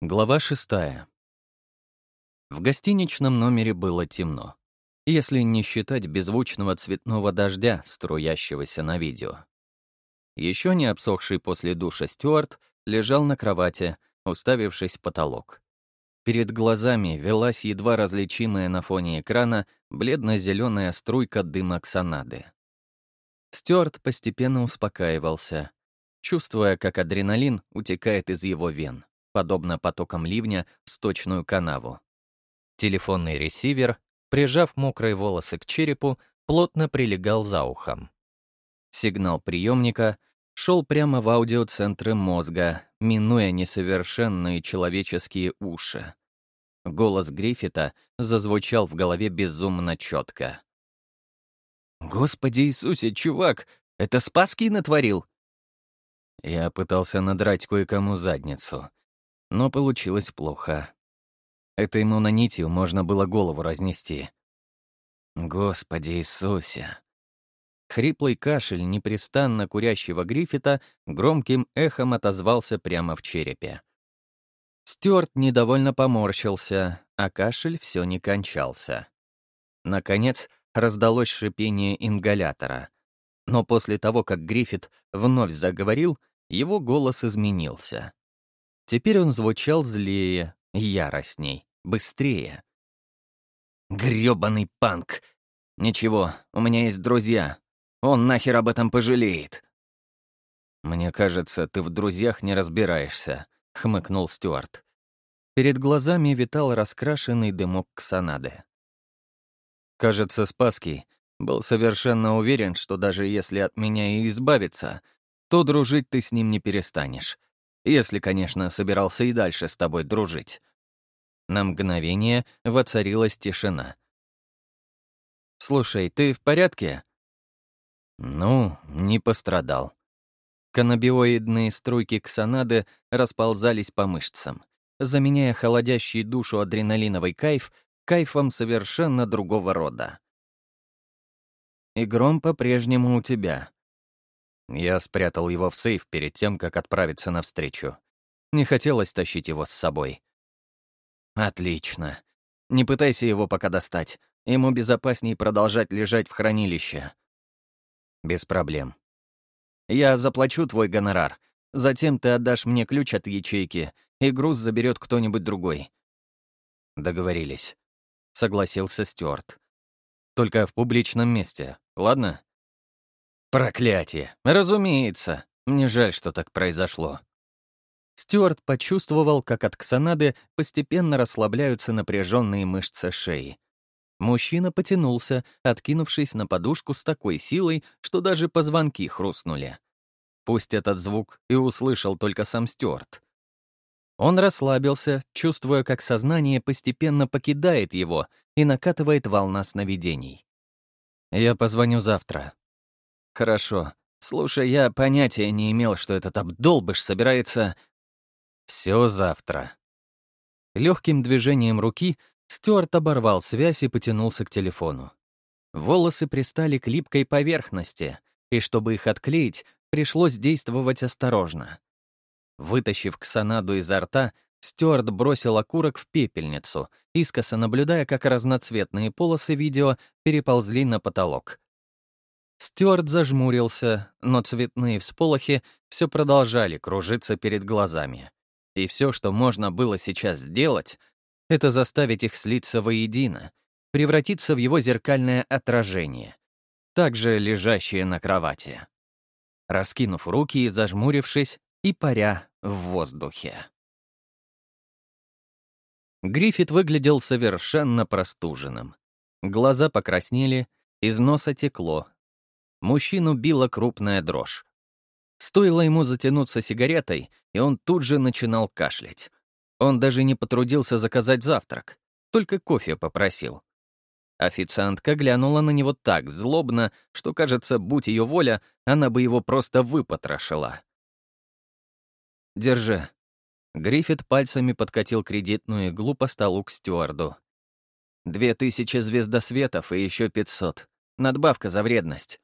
Глава шестая. В гостиничном номере было темно, если не считать беззвучного цветного дождя, струящегося на видео. Еще не обсохший после душа Стюарт лежал на кровати, уставившись в потолок. Перед глазами велась едва различимая на фоне экрана бледно-зеленая струйка дыма ксанады. Стюарт постепенно успокаивался, чувствуя, как адреналин утекает из его вен подобно потокам ливня в сточную канаву. Телефонный ресивер, прижав мокрые волосы к черепу, плотно прилегал за ухом. Сигнал приемника шел прямо в аудиоцентры мозга, минуя несовершенные человеческие уши. Голос Гриффита зазвучал в голове безумно четко. «Господи Иисусе, чувак, это Спасский натворил?» Я пытался надрать кое-кому задницу но получилось плохо. Этой мононитью можно было голову разнести. Господи Иисусе! Хриплый кашель непрестанно курящего Гриффита громким эхом отозвался прямо в черепе. Стюарт недовольно поморщился, а кашель все не кончался. Наконец, раздалось шипение ингалятора. Но после того, как Гриффит вновь заговорил, его голос изменился. Теперь он звучал злее, яростней, быстрее. «Грёбаный панк! Ничего, у меня есть друзья. Он нахер об этом пожалеет!» «Мне кажется, ты в друзьях не разбираешься», — хмыкнул Стюарт. Перед глазами витал раскрашенный дымок ксанады. Кажется, Спаский был совершенно уверен, что даже если от меня и избавиться, то дружить ты с ним не перестанешь. Если, конечно, собирался и дальше с тобой дружить. На мгновение воцарилась тишина. «Слушай, ты в порядке?» «Ну, не пострадал». Каннабиоидные струйки ксанады расползались по мышцам, заменяя холодящий душу адреналиновый кайф кайфом совершенно другого рода. «И гром по-прежнему у тебя», я спрятал его в сейф перед тем, как отправиться навстречу. Не хотелось тащить его с собой. Отлично. Не пытайся его пока достать. Ему безопаснее продолжать лежать в хранилище. Без проблем. Я заплачу твой гонорар. Затем ты отдашь мне ключ от ячейки, и груз заберет кто-нибудь другой. Договорились. Согласился Стюарт. Только в публичном месте, ладно? Проклятие! Разумеется! Мне жаль, что так произошло. Стюарт почувствовал, как от ксанады постепенно расслабляются напряженные мышцы шеи. Мужчина потянулся, откинувшись на подушку с такой силой, что даже позвонки хрустнули. Пусть этот звук и услышал только сам Стюарт. Он расслабился, чувствуя, как сознание постепенно покидает его и накатывает волна сновидений. «Я позвоню завтра», «Хорошо. Слушай, я понятия не имел, что этот обдолбыш собирается...» «Все завтра». Легким движением руки Стюарт оборвал связь и потянулся к телефону. Волосы пристали к липкой поверхности, и чтобы их отклеить, пришлось действовать осторожно. Вытащив ксанаду изо рта, Стюарт бросил окурок в пепельницу, искоса наблюдая, как разноцветные полосы видео переползли на потолок. Стюарт зажмурился, но цветные всполохи все продолжали кружиться перед глазами. И все, что можно было сейчас сделать, это заставить их слиться воедино, превратиться в его зеркальное отражение, также лежащее на кровати. Раскинув руки и зажмурившись, и паря в воздухе. Гриффит выглядел совершенно простуженным. Глаза покраснели, из носа текло, Мужчину била крупная дрожь. Стоило ему затянуться сигаретой, и он тут же начинал кашлять. Он даже не потрудился заказать завтрак, только кофе попросил. Официантка глянула на него так злобно, что, кажется, будь ее воля, она бы его просто выпотрошила. «Держи». Гриффит пальцами подкатил кредитную иглу по столу к стюарду. «Две тысячи звездосветов и еще пятьсот. Надбавка за вредность.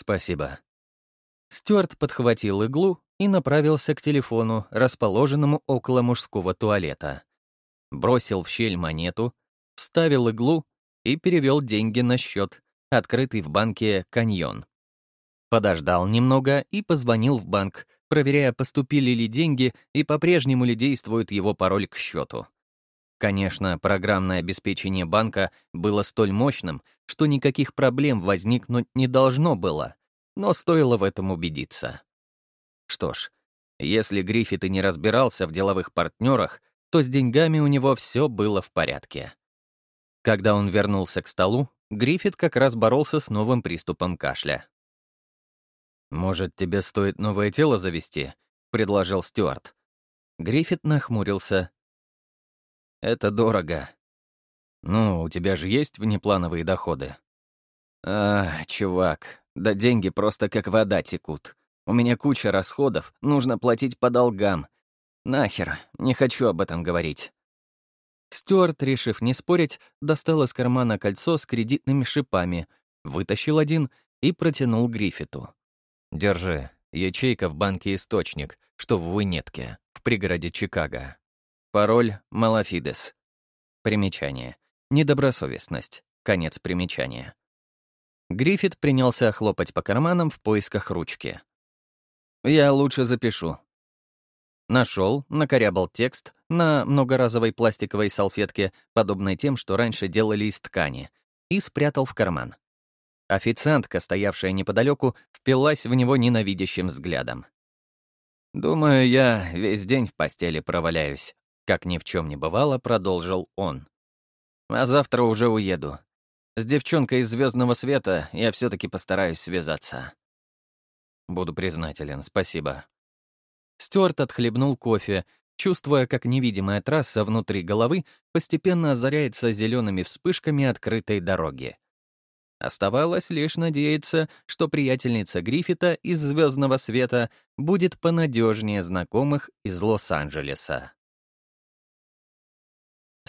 «Спасибо». Стюарт подхватил иглу и направился к телефону, расположенному около мужского туалета. Бросил в щель монету, вставил иглу и перевел деньги на счет, открытый в банке «Каньон». Подождал немного и позвонил в банк, проверяя, поступили ли деньги и по-прежнему ли действует его пароль к счету. Конечно, программное обеспечение банка было столь мощным, что никаких проблем возникнуть не должно было, но стоило в этом убедиться. Что ж, если Гриффит и не разбирался в деловых партнерах, то с деньгами у него все было в порядке. Когда он вернулся к столу, Гриффит как раз боролся с новым приступом кашля. «Может, тебе стоит новое тело завести?» — предложил Стюарт. Гриффит нахмурился. «Это дорого. Ну, у тебя же есть внеплановые доходы?» «А, чувак, да деньги просто как вода текут. У меня куча расходов, нужно платить по долгам. Нахер, не хочу об этом говорить». Стюарт, решив не спорить, достал из кармана кольцо с кредитными шипами, вытащил один и протянул Гриффиту. Держи. Ячейка в банке «Источник», что в Вынетке, в пригороде Чикаго. Пароль «Малафидес». Примечание. Недобросовестность. Конец примечания. Гриффит принялся хлопать по карманам в поисках ручки. «Я лучше запишу». Нашел, накорябал текст на многоразовой пластиковой салфетке, подобной тем, что раньше делали из ткани, и спрятал в карман. Официантка, стоявшая неподалеку, впилась в него ненавидящим взглядом. «Думаю, я весь день в постели проваляюсь», — как ни в чем не бывало, продолжил он. «А завтра уже уеду. С девчонкой из звездного света я все таки постараюсь связаться». «Буду признателен, спасибо». Стюарт отхлебнул кофе, чувствуя, как невидимая трасса внутри головы постепенно озаряется зелеными вспышками открытой дороги. Оставалось лишь надеяться, что приятельница Гриффита из «Звездного света» будет понадежнее знакомых из Лос-Анджелеса.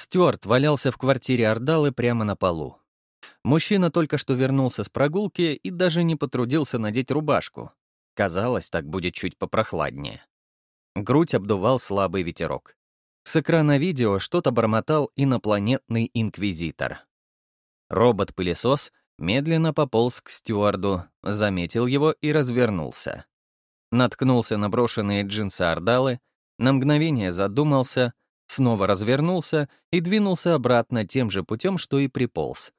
Стюарт валялся в квартире Ордалы прямо на полу. Мужчина только что вернулся с прогулки и даже не потрудился надеть рубашку. Казалось, так будет чуть попрохладнее. Грудь обдувал слабый ветерок. С экрана видео что-то бормотал инопланетный инквизитор. Робот-пылесос медленно пополз к стюарду, заметил его и развернулся. Наткнулся на брошенные джинсы Ордалы, на мгновение задумался, снова развернулся и двинулся обратно тем же путем, что и приполз.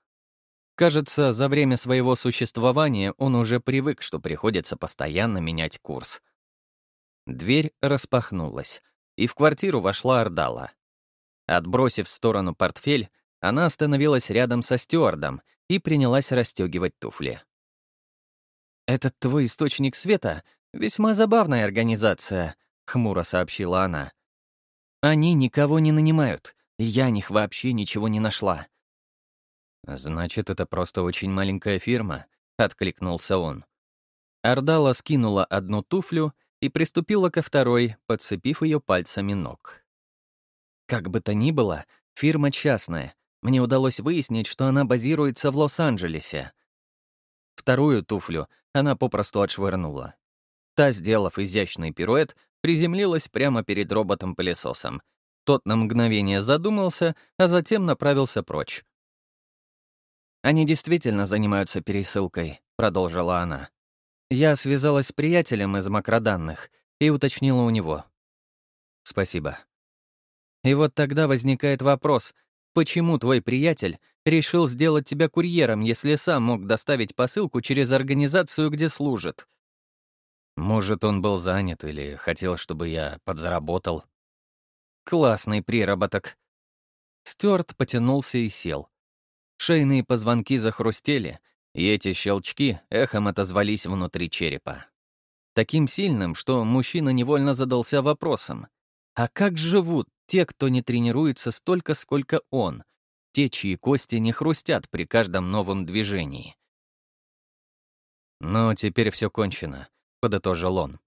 Кажется, за время своего существования он уже привык, что приходится постоянно менять курс. Дверь распахнулась, и в квартиру вошла Ордала. Отбросив в сторону портфель, она остановилась рядом со стюардом и принялась расстегивать туфли. «Этот твой источник света — весьма забавная организация», — хмуро сообщила она. «Они никого не нанимают, и я о них вообще ничего не нашла». «Значит, это просто очень маленькая фирма», — откликнулся он. Ардала скинула одну туфлю и приступила ко второй, подцепив ее пальцами ног. Как бы то ни было, фирма частная, мне удалось выяснить, что она базируется в Лос-Анджелесе. Вторую туфлю она попросту отшвырнула. Та, сделав изящный пируэт, приземлилась прямо перед роботом-пылесосом. Тот на мгновение задумался, а затем направился прочь. «Они действительно занимаются пересылкой», — продолжила она. «Я связалась с приятелем из макроданных и уточнила у него». «Спасибо». И вот тогда возникает вопрос, Почему твой приятель решил сделать тебя курьером, если сам мог доставить посылку через организацию, где служит? Может, он был занят или хотел, чтобы я подзаработал. Классный приработок. Стюарт потянулся и сел. Шейные позвонки захрустели, и эти щелчки эхом отозвались внутри черепа. Таким сильным, что мужчина невольно задался вопросом. А как живут те, кто не тренируется столько, сколько он, те, чьи кости не хрустят при каждом новом движении. «Но теперь все кончено», — подытожил он.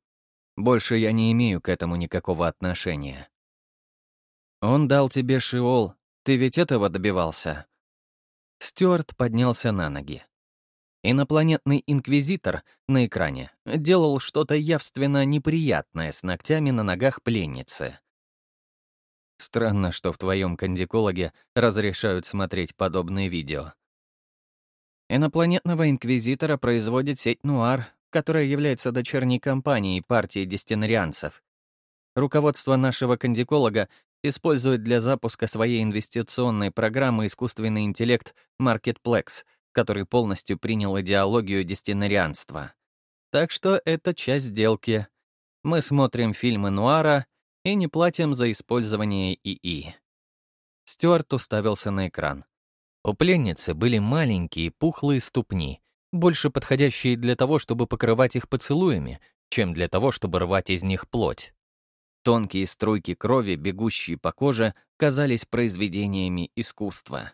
«Больше я не имею к этому никакого отношения». «Он дал тебе шиол. Ты ведь этого добивался?» Стюарт поднялся на ноги. Инопланетный инквизитор на экране делал что-то явственно неприятное с ногтями на ногах пленницы. Странно, что в твоем кандикологе разрешают смотреть подобные видео. Инопланетного инквизитора производит сеть «Нуар», которая является дочерней компанией партии дистинарианцев. Руководство нашего кандиколога использует для запуска своей инвестиционной программы искусственный интеллект Marketplex, который полностью принял идеологию дистинарианства. Так что это часть сделки. Мы смотрим фильмы Нуара и не платим за использование ИИ. Стюарт уставился на экран. У пленницы были маленькие пухлые ступни, больше подходящие для того, чтобы покрывать их поцелуями, чем для того, чтобы рвать из них плоть. Тонкие струйки крови, бегущие по коже, казались произведениями искусства.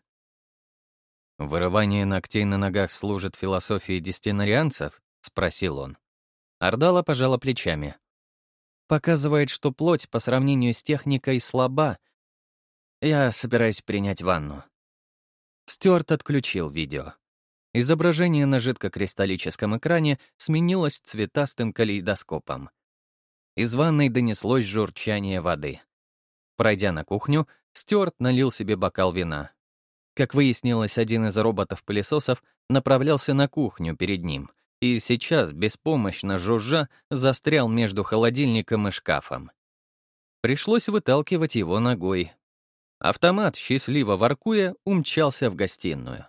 «Вырывание ногтей на ногах служит философии дистинарианцев?» — спросил он. Ардала пожала плечами. «Показывает, что плоть по сравнению с техникой слаба. Я собираюсь принять ванну». Стюарт отключил видео. Изображение на жидкокристаллическом экране сменилось цветастым калейдоскопом. Из ванной донеслось журчание воды. Пройдя на кухню, Стюарт налил себе бокал вина. Как выяснилось, один из роботов-пылесосов направлялся на кухню перед ним и сейчас, беспомощно жужжа, застрял между холодильником и шкафом. Пришлось выталкивать его ногой. Автомат, счастливо воркуя, умчался в гостиную.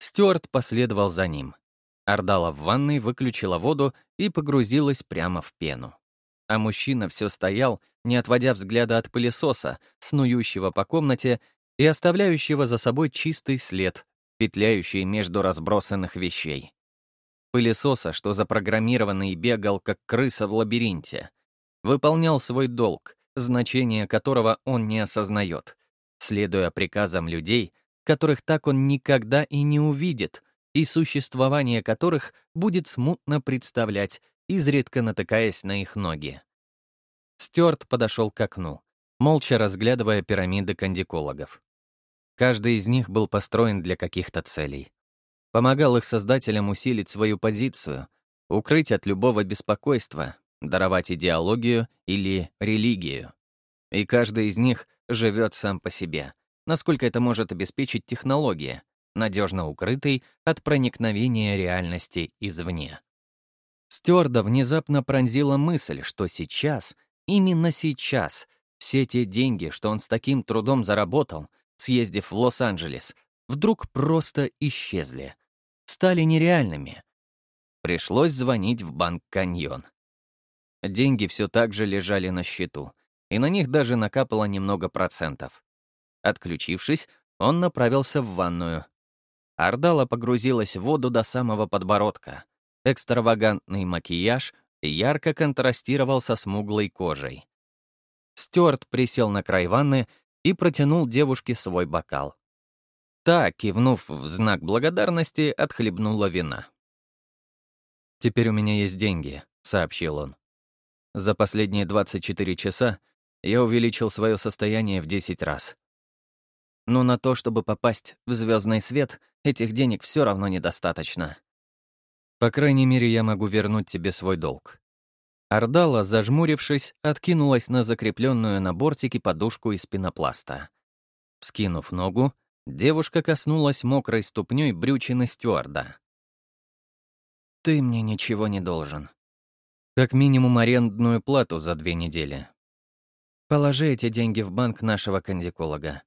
Стюарт последовал за ним. Ордала в ванной выключила воду и погрузилась прямо в пену. А мужчина все стоял, не отводя взгляда от пылесоса, снующего по комнате и оставляющего за собой чистый след, петляющий между разбросанных вещей. Пылесоса, что запрограммированный бегал, как крыса в лабиринте. Выполнял свой долг, значение которого он не осознает, следуя приказам людей, которых так он никогда и не увидит, и существование которых будет смутно представлять, изредка натыкаясь на их ноги. Стюарт подошел к окну, молча разглядывая пирамиды кандикологов. Каждый из них был построен для каких-то целей. Помогал их создателям усилить свою позицию, укрыть от любого беспокойства, даровать идеологию или религию. И каждый из них живет сам по себе, насколько это может обеспечить технология, надежно укрытый от проникновения реальности извне. Стюарда внезапно пронзила мысль, что сейчас, именно сейчас, все те деньги, что он с таким трудом заработал, съездив в Лос-Анджелес, вдруг просто исчезли. Стали нереальными. Пришлось звонить в банк «Каньон». Деньги все так же лежали на счету, и на них даже накапало немного процентов. Отключившись, он направился в ванную. Ардала погрузилась в воду до самого подбородка. Экстравагантный макияж ярко контрастировал со смуглой кожей. Стюарт присел на край ванны и протянул девушке свой бокал. Та, кивнув в знак благодарности, отхлебнула вина. «Теперь у меня есть деньги», — сообщил он. «За последние 24 часа я увеличил свое состояние в 10 раз. Но на то, чтобы попасть в звездный свет, этих денег все равно недостаточно. По крайней мере, я могу вернуть тебе свой долг. Ардала, зажмурившись, откинулась на закрепленную на бортике подушку из пенопласта. Вскинув ногу, девушка коснулась мокрой ступней брючины стюарда. «Ты мне ничего не должен. Как минимум арендную плату за две недели. Положи эти деньги в банк нашего кандиколога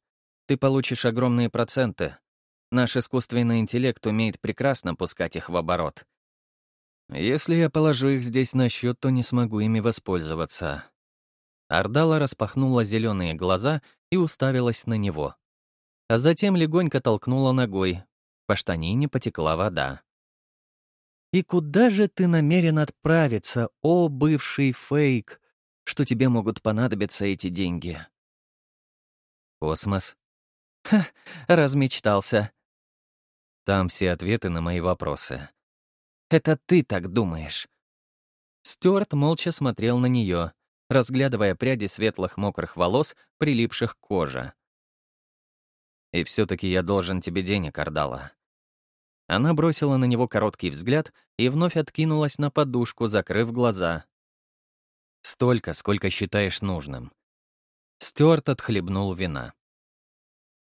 ты получишь огромные проценты. Наш искусственный интеллект умеет прекрасно пускать их в оборот. Если я положу их здесь на счет, то не смогу ими воспользоваться. Ардала распахнула зеленые глаза и уставилась на него. А затем легонько толкнула ногой. По штанине потекла вода. «И куда же ты намерен отправиться, о бывший фейк, что тебе могут понадобиться эти деньги?» «Космос», Ха, размечтался. Там все ответы на мои вопросы. Это ты так думаешь. Стюарт молча смотрел на нее, разглядывая пряди светлых мокрых волос, прилипших к коже. «И все таки я должен тебе денег, Ардала. Она бросила на него короткий взгляд и вновь откинулась на подушку, закрыв глаза. «Столько, сколько считаешь нужным». Стюарт отхлебнул вина.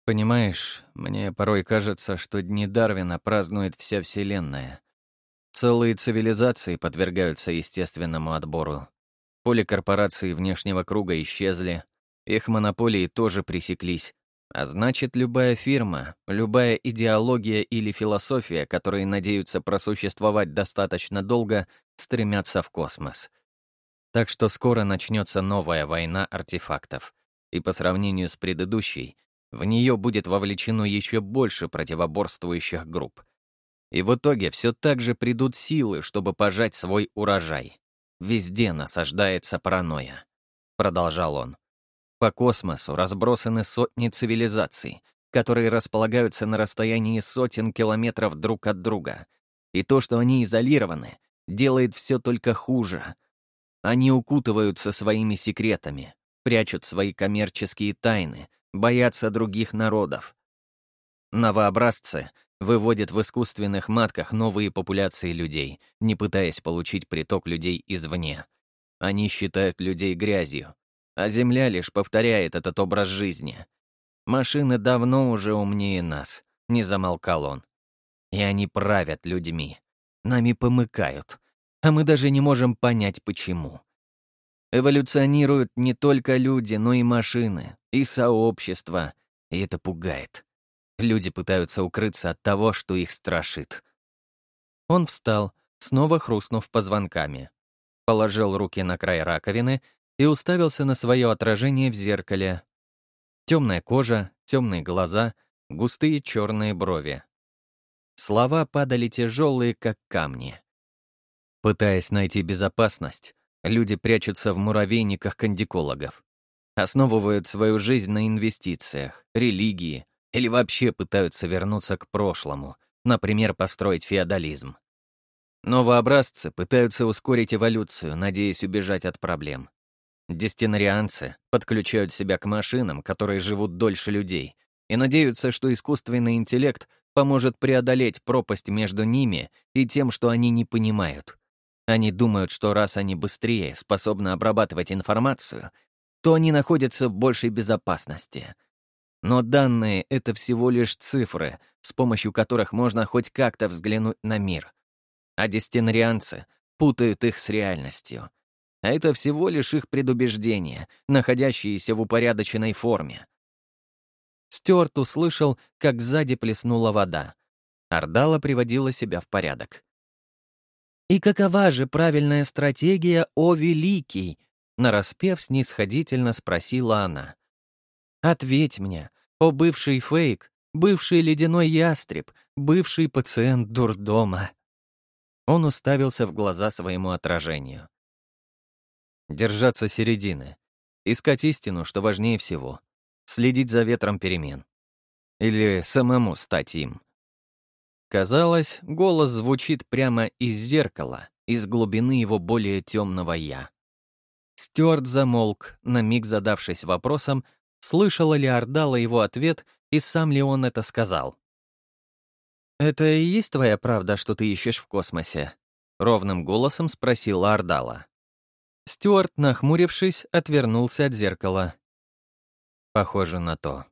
«Понимаешь, мне порой кажется, что дни Дарвина празднует вся Вселенная. Целые цивилизации подвергаются естественному отбору. Поле корпораций внешнего круга исчезли, их монополии тоже пресеклись, а значит, любая фирма, любая идеология или философия, которые надеются просуществовать достаточно долго, стремятся в космос. Так что скоро начнется новая война артефактов, и по сравнению с предыдущей, в нее будет вовлечено еще больше противоборствующих групп. И в итоге все так же придут силы, чтобы пожать свой урожай. Везде насаждается паранойя. Продолжал он. По космосу разбросаны сотни цивилизаций, которые располагаются на расстоянии сотен километров друг от друга. И то, что они изолированы, делает все только хуже. Они укутываются своими секретами, прячут свои коммерческие тайны, боятся других народов. Новообразцы выводят в искусственных матках новые популяции людей, не пытаясь получить приток людей извне. Они считают людей грязью, а Земля лишь повторяет этот образ жизни. Машины давно уже умнее нас, не замолкал он. И они правят людьми, нами помыкают, а мы даже не можем понять, почему. Эволюционируют не только люди, но и машины, и сообщества, и это пугает. Люди пытаются укрыться от того, что их страшит. Он встал, снова хрустнув позвонками. Положил руки на край раковины и уставился на свое отражение в зеркале. Темная кожа, темные глаза, густые черные брови. Слова падали тяжелые, как камни. Пытаясь найти безопасность, люди прячутся в муравейниках кандикологов. Основывают свою жизнь на инвестициях, религии или вообще пытаются вернуться к прошлому, например, построить феодализм. Новообразцы пытаются ускорить эволюцию, надеясь убежать от проблем. Дестинарианцы подключают себя к машинам, которые живут дольше людей, и надеются, что искусственный интеллект поможет преодолеть пропасть между ними и тем, что они не понимают. Они думают, что раз они быстрее способны обрабатывать информацию, то они находятся в большей безопасности. Но данные — это всего лишь цифры, с помощью которых можно хоть как-то взглянуть на мир. А дестинарианцы путают их с реальностью — а это всего лишь их предубеждения, находящиеся в упорядоченной форме. Стюарт услышал, как сзади плеснула вода. Ардала приводила себя в порядок. «И какова же правильная стратегия, о великий?» Нараспев снисходительно спросила она. «Ответь мне, о бывший фейк, бывший ледяной ястреб, бывший пациент дурдома». Он уставился в глаза своему отражению. Держаться середины. Искать истину, что важнее всего. Следить за ветром перемен. Или самому стать им. Казалось, голос звучит прямо из зеркала, из глубины его более темного «я». Стюарт замолк, на миг задавшись вопросом, слышала ли Ардала его ответ и сам ли он это сказал. «Это и есть твоя правда, что ты ищешь в космосе?» — ровным голосом спросила Ардала. Стюарт, нахмурившись, отвернулся от зеркала. Похоже на то.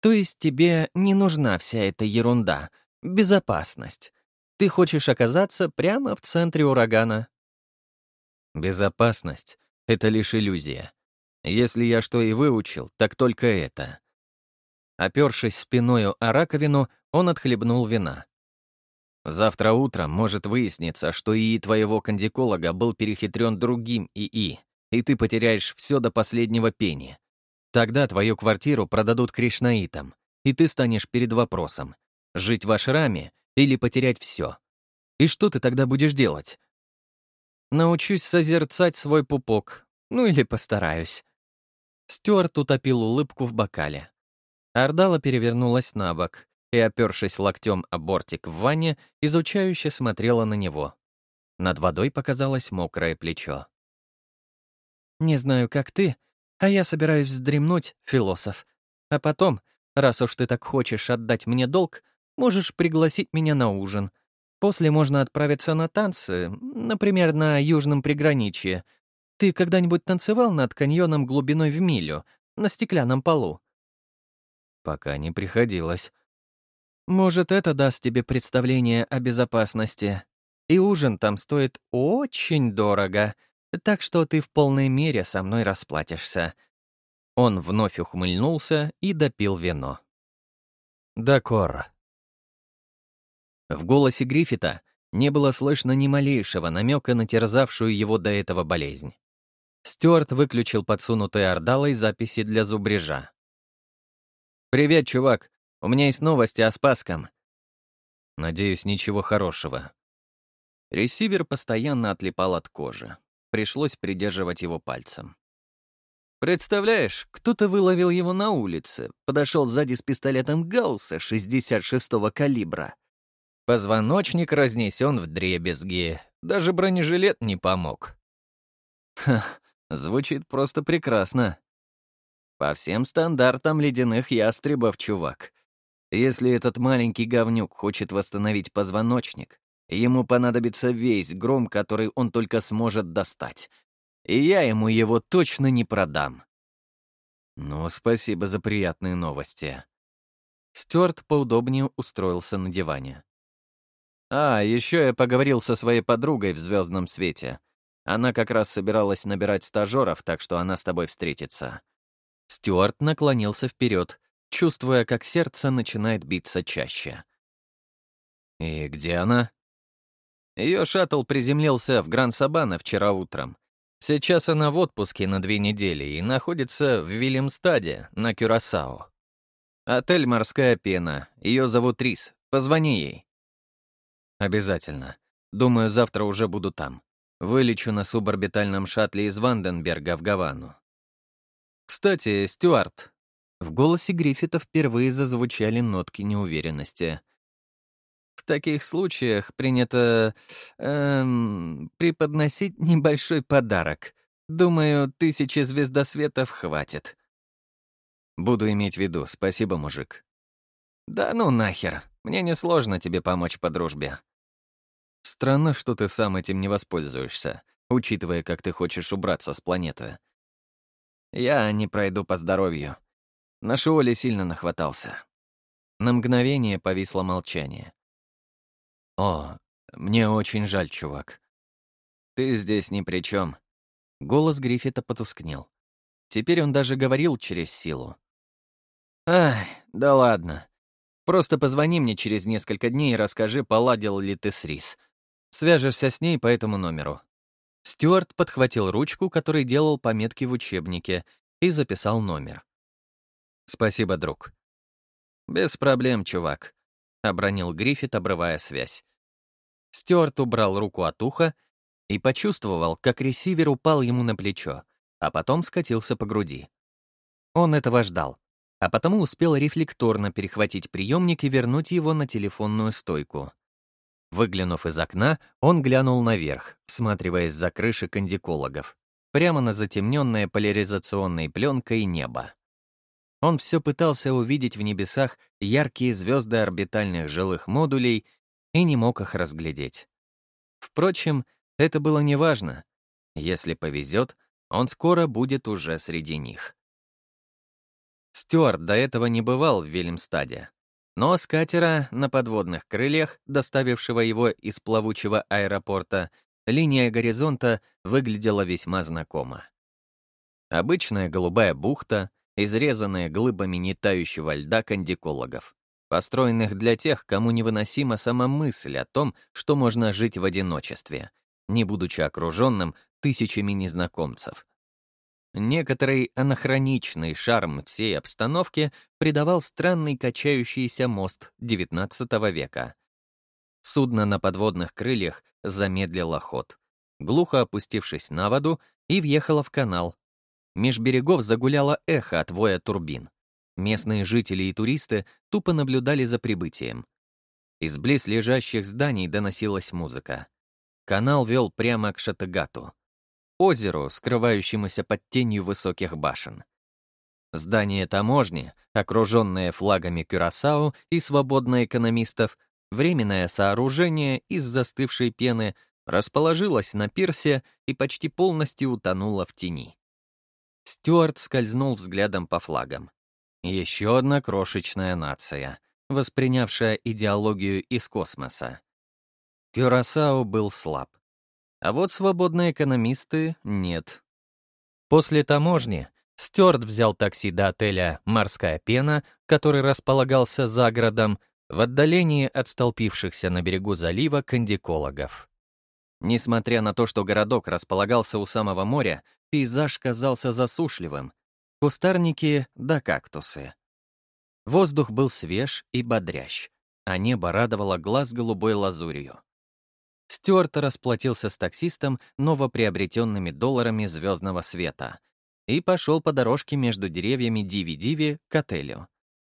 То есть тебе не нужна вся эта ерунда, безопасность. Ты хочешь оказаться прямо в центре урагана. Безопасность — это лишь иллюзия. Если я что и выучил, так только это. Опершись спиною о раковину, он отхлебнул вина. Завтра утром может выясниться, что ИИ твоего кандиколога был перехитрен другим ИИ, и ты потеряешь все до последнего пени. Тогда твою квартиру продадут кришнаитам, и ты станешь перед вопросом — жить в ашраме или потерять все. И что ты тогда будешь делать? Научусь созерцать свой пупок, ну или постараюсь. Стюарт утопил улыбку в бокале. Ардала перевернулась на бок, и, опершись локтем о бортик в ванне, изучающе смотрела на него. Над водой показалось мокрое плечо. «Не знаю, как ты, а я собираюсь вздремнуть, философ. А потом, раз уж ты так хочешь отдать мне долг, Можешь пригласить меня на ужин. После можно отправиться на танцы, например, на южном приграничье. Ты когда-нибудь танцевал над каньоном глубиной в милю, на стеклянном полу?» «Пока не приходилось». «Может, это даст тебе представление о безопасности. И ужин там стоит очень дорого, так что ты в полной мере со мной расплатишься». Он вновь ухмыльнулся и допил вино. «Дакор». В голосе Гриффита не было слышно ни малейшего намека на терзавшую его до этого болезнь. Стюарт выключил подсунутые ордалой записи для зубрежа. «Привет, чувак. У меня есть новости о Спасском». «Надеюсь, ничего хорошего». Ресивер постоянно отлипал от кожи. Пришлось придерживать его пальцем. Представляешь, кто-то выловил его на улице, подошел сзади с пистолетом Гаусса 66-го калибра. Позвоночник разнесен в дребезги, даже бронежилет не помог. Ха, звучит просто прекрасно. По всем стандартам ледяных ястребов, чувак. Если этот маленький говнюк хочет восстановить позвоночник, ему понадобится весь гром, который он только сможет достать — и я ему его точно не продам. Ну, спасибо за приятные новости. Стюарт поудобнее устроился на диване. А, еще я поговорил со своей подругой в звездном свете. Она как раз собиралась набирать стажеров, так что она с тобой встретится. Стюарт наклонился вперед, чувствуя, как сердце начинает биться чаще. «И где она?» Ее шаттл приземлился в Гран-Сабана вчера утром. Сейчас она в отпуске на две недели и находится в Вильямстаде, на Кюрасао. Отель «Морская пена». Ее зовут Рис. Позвони ей. Обязательно. Думаю, завтра уже буду там. Вылечу на суборбитальном шаттле из Ванденберга в Гавану. Кстати, Стюарт. В голосе Гриффита впервые зазвучали нотки неуверенности — в таких случаях принято эм, преподносить небольшой подарок. Думаю, тысячи звездосветов хватит. Буду иметь в виду, спасибо, мужик. Да ну нахер, мне несложно тебе помочь по дружбе. Странно, что ты сам этим не воспользуешься, учитывая, как ты хочешь убраться с планеты. Я не пройду по здоровью. На Шиоле сильно нахватался. На мгновение повисло молчание. «О, мне очень жаль, чувак. Ты здесь ни при чем. Голос Гриффита потускнел. Теперь он даже говорил через силу. «Ай, да ладно. Просто позвони мне через несколько дней и расскажи, поладил ли ты с Рис. Свяжешься с ней по этому номеру». Стюарт подхватил ручку, который делал пометки в учебнике, и записал номер. «Спасибо, друг». «Без проблем, чувак. — обронил Гриффит, обрывая связь. Стюарт убрал руку от уха и почувствовал, как ресивер упал ему на плечо, а потом скатился по груди. Он этого ждал, а потому успел рефлекторно перехватить приемник и вернуть его на телефонную стойку. Выглянув из окна, он глянул наверх, всматриваясь за крыши кандикологов, прямо на затемненное поляризационной пленкой небо. Он все пытался увидеть в небесах яркие звезды орбитальных жилых модулей и не мог их разглядеть. Впрочем, это было неважно. Если повезет, он скоро будет уже среди них. Стюарт до этого не бывал в Вильямстаде, но с катера на подводных крыльях, доставившего его из плавучего аэропорта, линия горизонта выглядела весьма знакомо. Обычная голубая бухта, изрезанные глыбами нетающего льда кандикологов, построенных для тех, кому невыносима сама мысль о том, что можно жить в одиночестве, не будучи окруженным тысячами незнакомцев. Некоторый анахроничный шарм всей обстановки придавал странный качающийся мост XIX века. Судно на подводных крыльях замедлило ход, глухо опустившись на воду, и въехало в канал, Меж берегов загуляло эхо от воя турбин. Местные жители и туристы тупо наблюдали за прибытием. Из близ лежащих зданий доносилась музыка. Канал вел прямо к Шатагату, озеру, скрывающемуся под тенью высоких башен. Здание таможни, окруженное флагами Кюрасао и свободно экономистов, временное сооружение из застывшей пены, расположилось на пирсе и почти полностью утонуло в тени. Стюарт скользнул взглядом по флагам. Еще одна крошечная нация, воспринявшая идеологию из космоса. Кюрасао был слаб. А вот свободные экономисты — нет. После таможни Стюарт взял такси до отеля «Морская пена», который располагался за городом, в отдалении от столпившихся на берегу залива кандикологов. Несмотря на то, что городок располагался у самого моря, пейзаж казался засушливым. Кустарники да кактусы. Воздух был свеж и бодрящ, а небо радовало глаз голубой лазурью. Стюарт расплатился с таксистом новоприобретенными долларами звездного света и пошел по дорожке между деревьями Диви-Диви к отелю.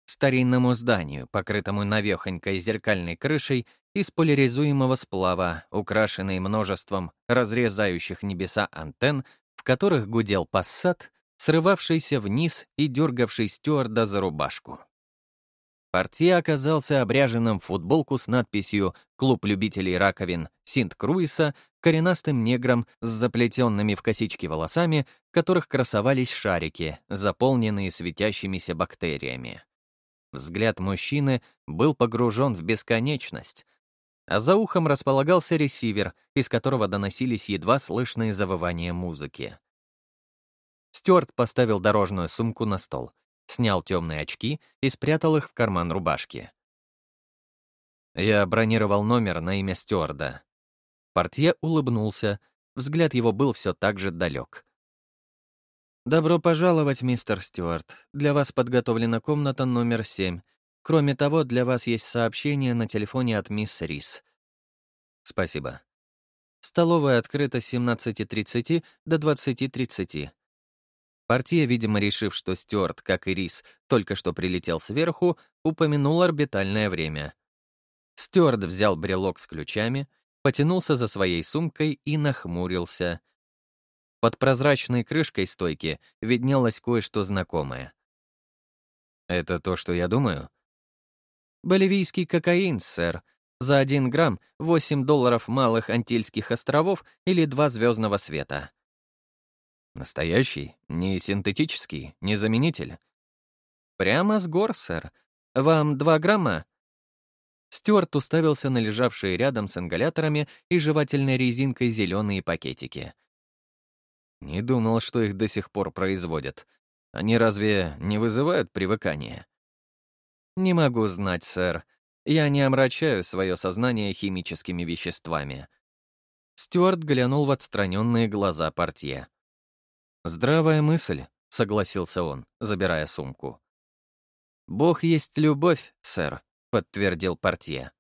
Старинному зданию, покрытому навехонькой зеркальной крышей из поляризуемого сплава, украшенной множеством разрезающих небеса антенн, в которых гудел пассат, срывавшийся вниз и дергавший стюарда за рубашку. Портье оказался обряженным в футболку с надписью «Клуб любителей раковин Синт-Круиса», коренастым негром с заплетенными в косички волосами, в которых красовались шарики, заполненные светящимися бактериями. Взгляд мужчины был погружен в бесконечность, а за ухом располагался ресивер, из которого доносились едва слышные завывания музыки. Стюарт поставил дорожную сумку на стол — снял темные очки и спрятал их в карман рубашки. Я бронировал номер на имя стюарда. Портье улыбнулся, взгляд его был все так же далек. «Добро пожаловать, мистер Стюарт. Для вас подготовлена комната номер семь. Кроме того, для вас есть сообщение на телефоне от мисс Рис». «Спасибо». Столовая открыта с 17.30 до 20.30. Партия, видимо, решив, что Стюарт, как и Рис, только что прилетел сверху, упомянул орбитальное время. Стюарт взял брелок с ключами, потянулся за своей сумкой и нахмурился. Под прозрачной крышкой стойки виднелось кое-что знакомое. «Это то, что я думаю?» «Боливийский кокаин, сэр. За один грамм — 8 долларов малых Антильских островов или два звездного света». Настоящий? Не синтетический? Не заменитель? Прямо с гор, сэр. Вам два грамма? Стюарт уставился на лежавшие рядом с ингаляторами и жевательной резинкой зеленые пакетики. Не думал, что их до сих пор производят. Они разве не вызывают привыкания? Не могу знать, сэр. Я не омрачаю свое сознание химическими веществами. Стюарт глянул в отстраненные глаза портье. «Здравая мысль», — согласился он, забирая сумку. «Бог есть любовь, сэр», — подтвердил портье.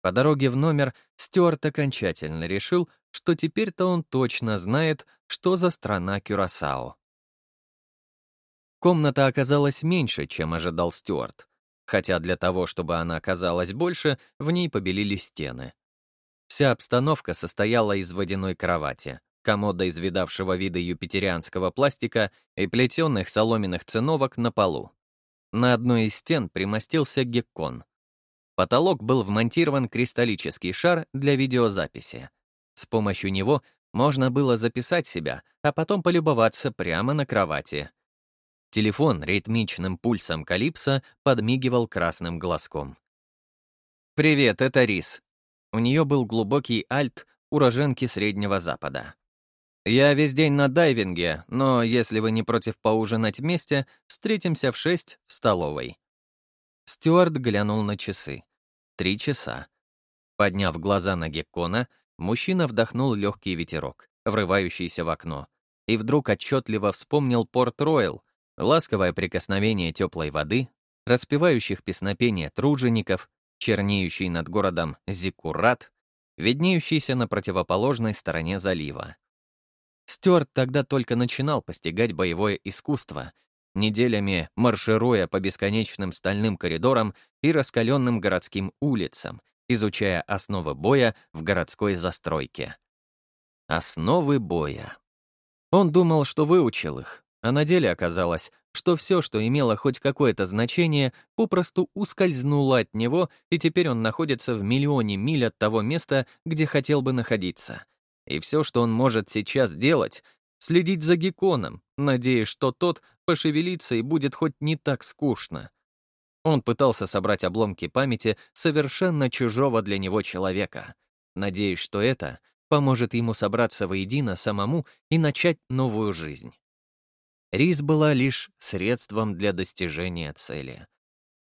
По дороге в номер Стюарт окончательно решил, что теперь-то он точно знает, что за страна Кюрасао. Комната оказалась меньше, чем ожидал Стюарт, хотя для того, чтобы она оказалась больше, в ней побелили стены. Вся обстановка состояла из водяной кровати, комода из видавшего вида юпитерианского пластика и плетеных соломенных циновок на полу. На одной из стен примостился геккон. Потолок был вмонтирован кристаллический шар для видеозаписи. С помощью него можно было записать себя, а потом полюбоваться прямо на кровати. Телефон ритмичным пульсом Калипса подмигивал красным глазком. «Привет, это Рис». У нее был глубокий альт уроженки Среднего Запада. «Я весь день на дайвинге, но если вы не против поужинать вместе, встретимся в шесть в столовой». Стюарт глянул на часы. Три часа. Подняв глаза на Геккона, мужчина вдохнул легкий ветерок, врывающийся в окно, и вдруг отчетливо вспомнил Порт-Ройл, ласковое прикосновение теплой воды, распевающих песнопения тружеников, чернеющий над городом Зиккурат, виднеющийся на противоположной стороне залива. Стюарт тогда только начинал постигать боевое искусство, неделями маршируя по бесконечным стальным коридорам и раскаленным городским улицам, изучая основы боя в городской застройке. Основы боя. Он думал, что выучил их, а на деле оказалось, что все, что имело хоть какое-то значение, попросту ускользнуло от него, и теперь он находится в миллионе миль от того места, где хотел бы находиться. И все, что он может сейчас делать, следить за Геконом, надеясь, что тот пошевелится и будет хоть не так скучно. Он пытался собрать обломки памяти совершенно чужого для него человека, надеясь, что это поможет ему собраться воедино самому и начать новую жизнь. Рис была лишь средством для достижения цели.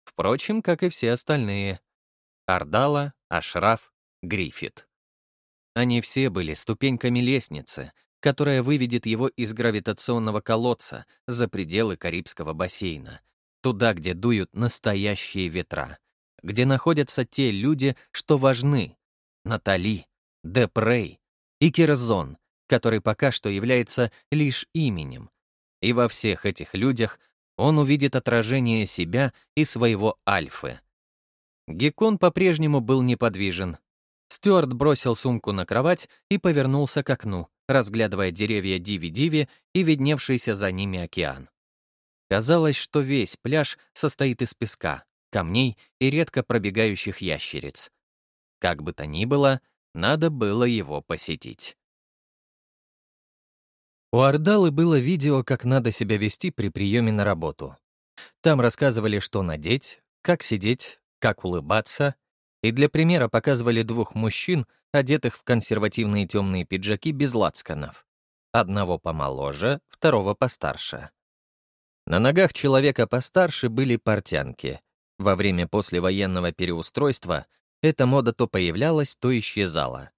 Впрочем, как и все остальные. Ардала, Ашраф, Гриффит. Они все были ступеньками лестницы, которая выведет его из гравитационного колодца за пределы Карибского бассейна, туда, где дуют настоящие ветра, где находятся те люди, что важны — Натали, Депрей и Кирзон, который пока что является лишь именем, и во всех этих людях он увидит отражение себя и своего Альфы. Геккон по-прежнему был неподвижен. Стюарт бросил сумку на кровать и повернулся к окну, разглядывая деревья Диви-Диви и видневшийся за ними океан. Казалось, что весь пляж состоит из песка, камней и редко пробегающих ящериц. Как бы то ни было, надо было его посетить. У Ардалы было видео, как надо себя вести при приеме на работу. Там рассказывали, что надеть, как сидеть, как улыбаться, и для примера показывали двух мужчин, одетых в консервативные темные пиджаки без лацканов. Одного помоложе, второго постарше. На ногах человека постарше были портянки. Во время послевоенного переустройства эта мода то появлялась, то исчезала.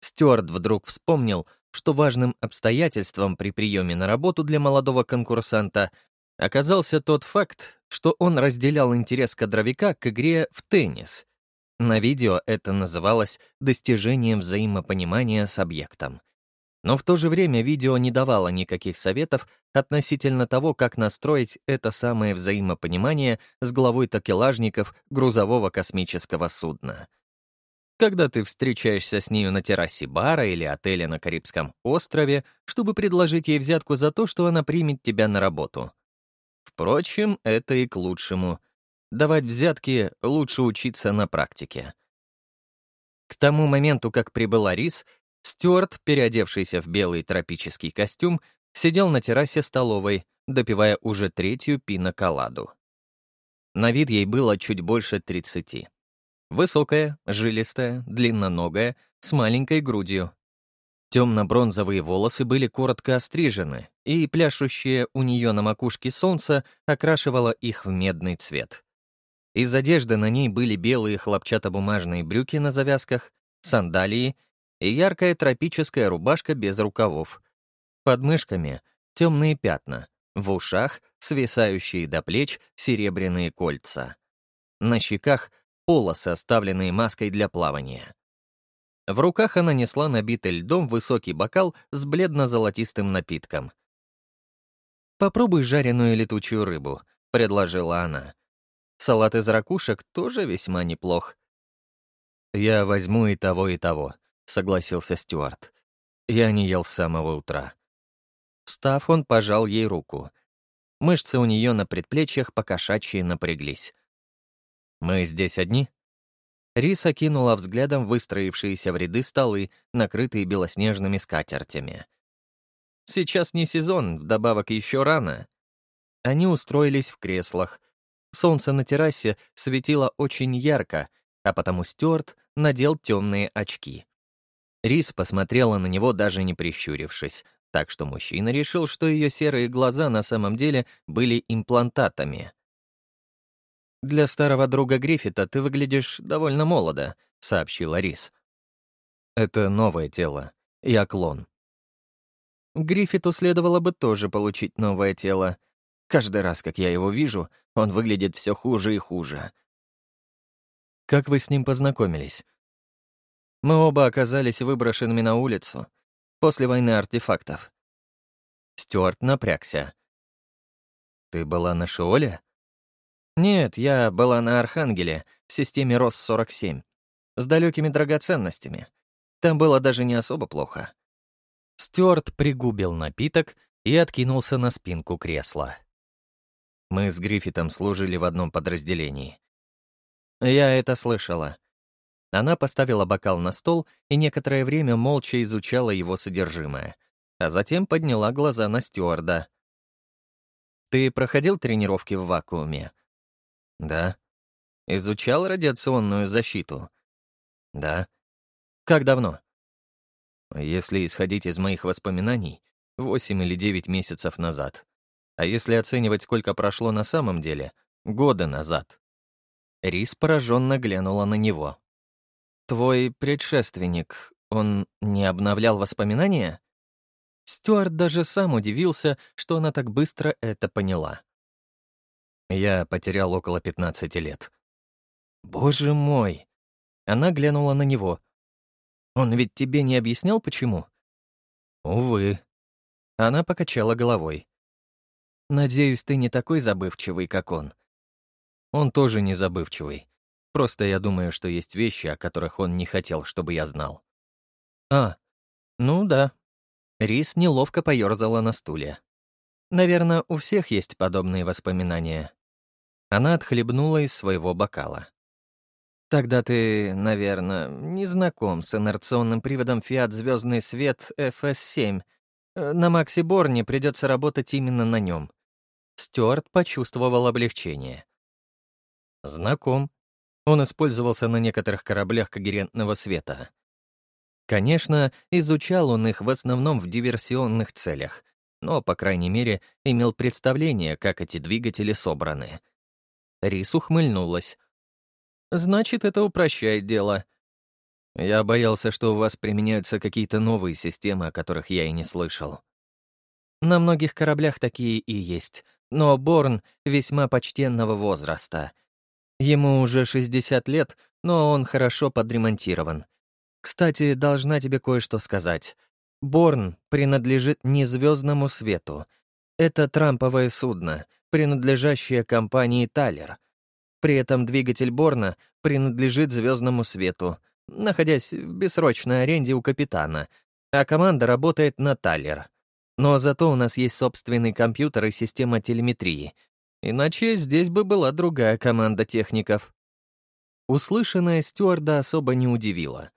Стюарт вдруг вспомнил, что важным обстоятельством при приеме на работу для молодого конкурсанта оказался тот факт, что он разделял интерес кадровика к игре в теннис. На видео это называлось достижением взаимопонимания с объектом. Но в то же время видео не давало никаких советов относительно того, как настроить это самое взаимопонимание с главой такелажников грузового космического судна. Когда ты встречаешься с нею на террасе бара или отеля на Карибском острове, чтобы предложить ей взятку за то, что она примет тебя на работу. Впрочем, это и к лучшему. Давать взятки лучше учиться на практике. К тому моменту, как прибыла Рис, Стюарт, переодевшийся в белый тропический костюм, сидел на террасе столовой, допивая уже третью пиноколаду. На вид ей было чуть больше 30. Высокая, жилистая, длинноногая, с маленькой грудью. Темно-бронзовые волосы были коротко острижены, и пляшущее у нее на макушке солнце окрашивало их в медный цвет. Из одежды на ней были белые хлопчатобумажные брюки на завязках, сандалии и яркая тропическая рубашка без рукавов. Под мышками — темные пятна, в ушах — свисающие до плеч серебряные кольца. На щеках полосы, оставленные маской для плавания. В руках она несла набитый льдом высокий бокал с бледно-золотистым напитком. «Попробуй жареную летучую рыбу», — предложила она. «Салат из ракушек тоже весьма неплох». «Я возьму и того, и того», — согласился Стюарт. «Я не ел с самого утра». Встав, он пожал ей руку. Мышцы у нее на предплечьях покошачьи напряглись. «Мы здесь одни?» Риса кинула взглядом выстроившиеся в ряды столы, накрытые белоснежными скатертями. «Сейчас не сезон, вдобавок еще рано». Они устроились в креслах. Солнце на террасе светило очень ярко, а потому Стюарт надел темные очки. Рис посмотрела на него, даже не прищурившись, так что мужчина решил, что ее серые глаза на самом деле были имплантатами. «Для старого друга Гриффита ты выглядишь довольно молодо», — сообщила Рис. «Это новое тело. Я клон». Гриффиту следовало бы тоже получить новое тело. Каждый раз, как я его вижу, он выглядит все хуже и хуже. «Как вы с ним познакомились?» «Мы оба оказались выброшенными на улицу после войны артефактов». Стюарт напрягся. «Ты была на Шиоле?» Нет, я была на Архангеле, в системе РОС-47, с далекими драгоценностями. Там было даже не особо плохо. Стюарт пригубил напиток и откинулся на спинку кресла. Мы с Гриффитом служили в одном подразделении. Я это слышала. Она поставила бокал на стол и некоторое время молча изучала его содержимое, а затем подняла глаза на стюарда. «Ты проходил тренировки в вакууме?» «Да». «Изучал радиационную защиту?» «Да». «Как давно?» «Если исходить из моих воспоминаний, восемь или девять месяцев назад. А если оценивать, сколько прошло на самом деле, годы назад». Рис пораженно глянула на него. «Твой предшественник, он не обновлял воспоминания?» Стюарт даже сам удивился, что она так быстро это поняла. Я потерял около 15 лет. «Боже мой!» Она глянула на него. «Он ведь тебе не объяснял, почему?» «Увы». Она покачала головой. «Надеюсь, ты не такой забывчивый, как он». Он тоже не забывчивый. Просто я думаю, что есть вещи, о которых он не хотел, чтобы я знал. А, ну да. Рис неловко поёрзала на стуле. Наверное, у всех есть подобные воспоминания. Она отхлебнула из своего бокала. Тогда ты, наверное, не знаком с инерционным приводом Fiat Звездный свет FS7. На Макси Борне придется работать именно на нем. Стюарт почувствовал облегчение. Знаком. Он использовался на некоторых кораблях когерентного света. Конечно, изучал он их в основном в диверсионных целях, но, по крайней мере, имел представление, как эти двигатели собраны. Рис ухмыльнулась. «Значит, это упрощает дело. Я боялся, что у вас применяются какие-то новые системы, о которых я и не слышал. На многих кораблях такие и есть, но Борн весьма почтенного возраста — Ему уже 60 лет, но он хорошо подремонтирован. Кстати, должна тебе кое-что сказать. Борн принадлежит не звездному свету. Это трамповое судно, принадлежащее компании Талер. При этом двигатель Борна принадлежит звездному свету, находясь в бессрочной аренде у капитана, а команда работает на Талер. Но зато у нас есть собственный компьютер и система телеметрии — Иначе здесь бы была другая команда техников. Услышанное стюарда особо не удивило.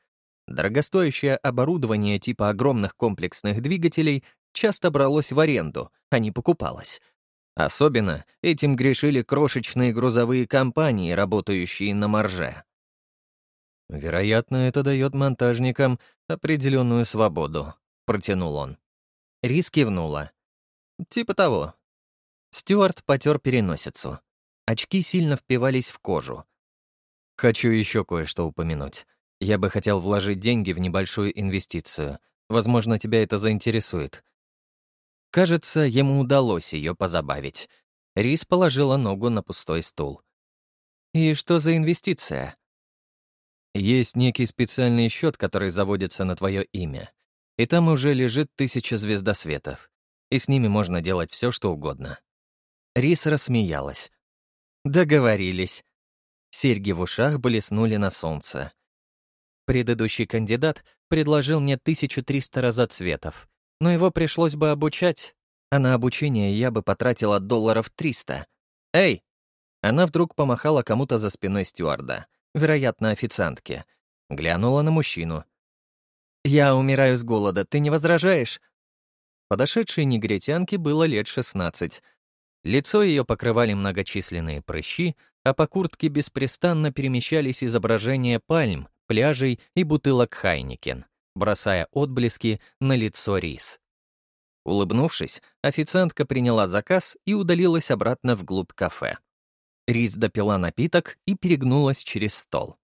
Дорогостоящее оборудование типа огромных комплексных двигателей часто бралось в аренду, а не покупалось. Особенно этим грешили крошечные грузовые компании, работающие на марже. «Вероятно, это дает монтажникам определенную свободу», — протянул он. Рис кивнула. «Типа того. Стюарт потер переносицу. Очки сильно впивались в кожу. «Хочу еще кое-что упомянуть. Я бы хотел вложить деньги в небольшую инвестицию. Возможно, тебя это заинтересует». Кажется, ему удалось ее позабавить. Рис положила ногу на пустой стул. «И что за инвестиция?» «Есть некий специальный счет, который заводится на твое имя. И там уже лежит тысяча звездосветов. И с ними можно делать все, что угодно. Рис рассмеялась. Договорились. Серьги в ушах блеснули на солнце. Предыдущий кандидат предложил мне 1300 разоцветов, но его пришлось бы обучать, а на обучение я бы потратила долларов 300. «Эй!» Она вдруг помахала кому-то за спиной стюарда, вероятно, официантке. Глянула на мужчину. «Я умираю с голода, ты не возражаешь?» Подошедшей негритянке было лет 16, Лицо ее покрывали многочисленные прыщи, а по куртке беспрестанно перемещались изображения пальм, пляжей и бутылок Хайникен, бросая отблески на лицо рис. Улыбнувшись, официантка приняла заказ и удалилась обратно вглубь кафе. Рис допила напиток и перегнулась через стол.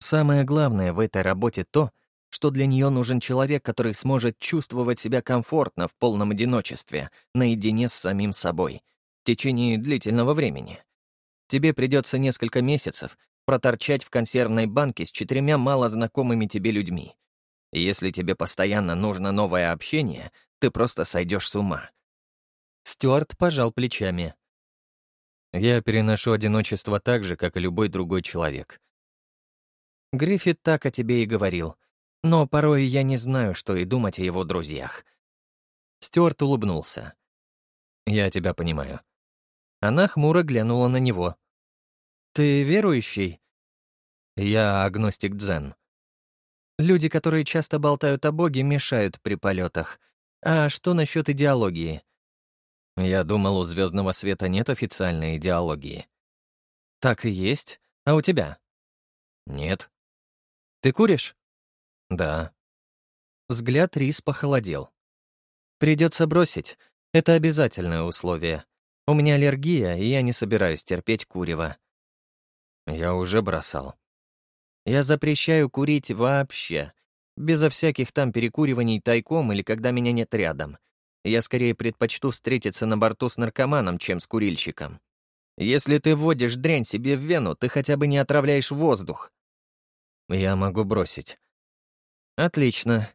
Самое главное в этой работе то, что для нее нужен человек, который сможет чувствовать себя комфортно в полном одиночестве, наедине с самим собой, в течение длительного времени. Тебе придется несколько месяцев проторчать в консервной банке с четырьмя малознакомыми тебе людьми. Если тебе постоянно нужно новое общение, ты просто сойдешь с ума. Стюарт пожал плечами. «Я переношу одиночество так же, как и любой другой человек». Гриффит так о тебе и говорил — но порой я не знаю, что и думать о его друзьях. Стюарт улыбнулся. «Я тебя понимаю. Она хмуро глянула на него. «Ты верующий?» «Я агностик дзен». «Люди, которые часто болтают о Боге, мешают при полетах. А что насчет идеологии?» «Я думал, у звездного света нет официальной идеологии». «Так и есть. А у тебя?» «Нет». «Ты куришь?» «Да». Взгляд Рис похолодел. «Придется бросить. Это обязательное условие. У меня аллергия, и я не собираюсь терпеть курево». «Я уже бросал». «Я запрещаю курить вообще. Безо всяких там перекуриваний тайком или когда меня нет рядом. Я скорее предпочту встретиться на борту с наркоманом, чем с курильщиком. Если ты вводишь дрянь себе в вену, ты хотя бы не отравляешь воздух. Я могу бросить. Отлично.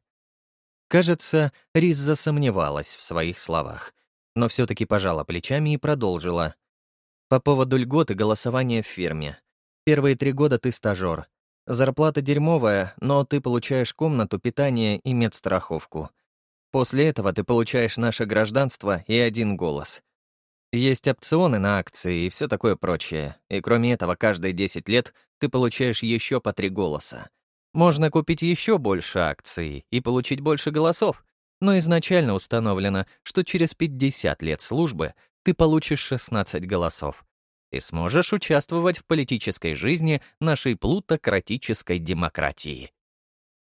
Кажется, Риз засомневалась в своих словах, но все-таки пожала плечами и продолжила. По поводу льготы голосования в фирме. Первые три года ты стажер. Зарплата дерьмовая, но ты получаешь комнату, питание и медстраховку. После этого ты получаешь наше гражданство и один голос. Есть опционы на акции и все такое прочее. И кроме этого, каждые 10 лет ты получаешь еще по три голоса. Можно купить еще больше акций и получить больше голосов, но изначально установлено, что через 50 лет службы ты получишь 16 голосов и сможешь участвовать в политической жизни нашей плутократической демократии.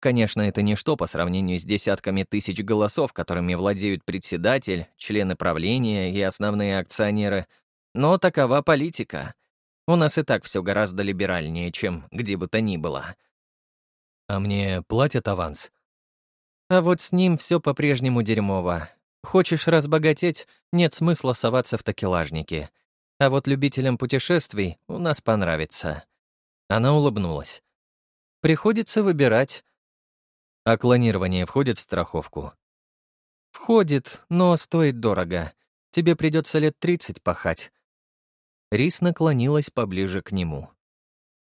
Конечно, это ничто по сравнению с десятками тысяч голосов, которыми владеют председатель, члены правления и основные акционеры. Но такова политика. У нас и так все гораздо либеральнее, чем где бы то ни было. А мне платят аванс? А вот с ним все по-прежнему дерьмово. Хочешь разбогатеть, нет смысла соваться в такелажники. А вот любителям путешествий у нас понравится. Она улыбнулась. Приходится выбирать, а клонирование входит в страховку? Входит, но стоит дорого. Тебе придется лет 30 пахать. Рис наклонилась поближе к нему.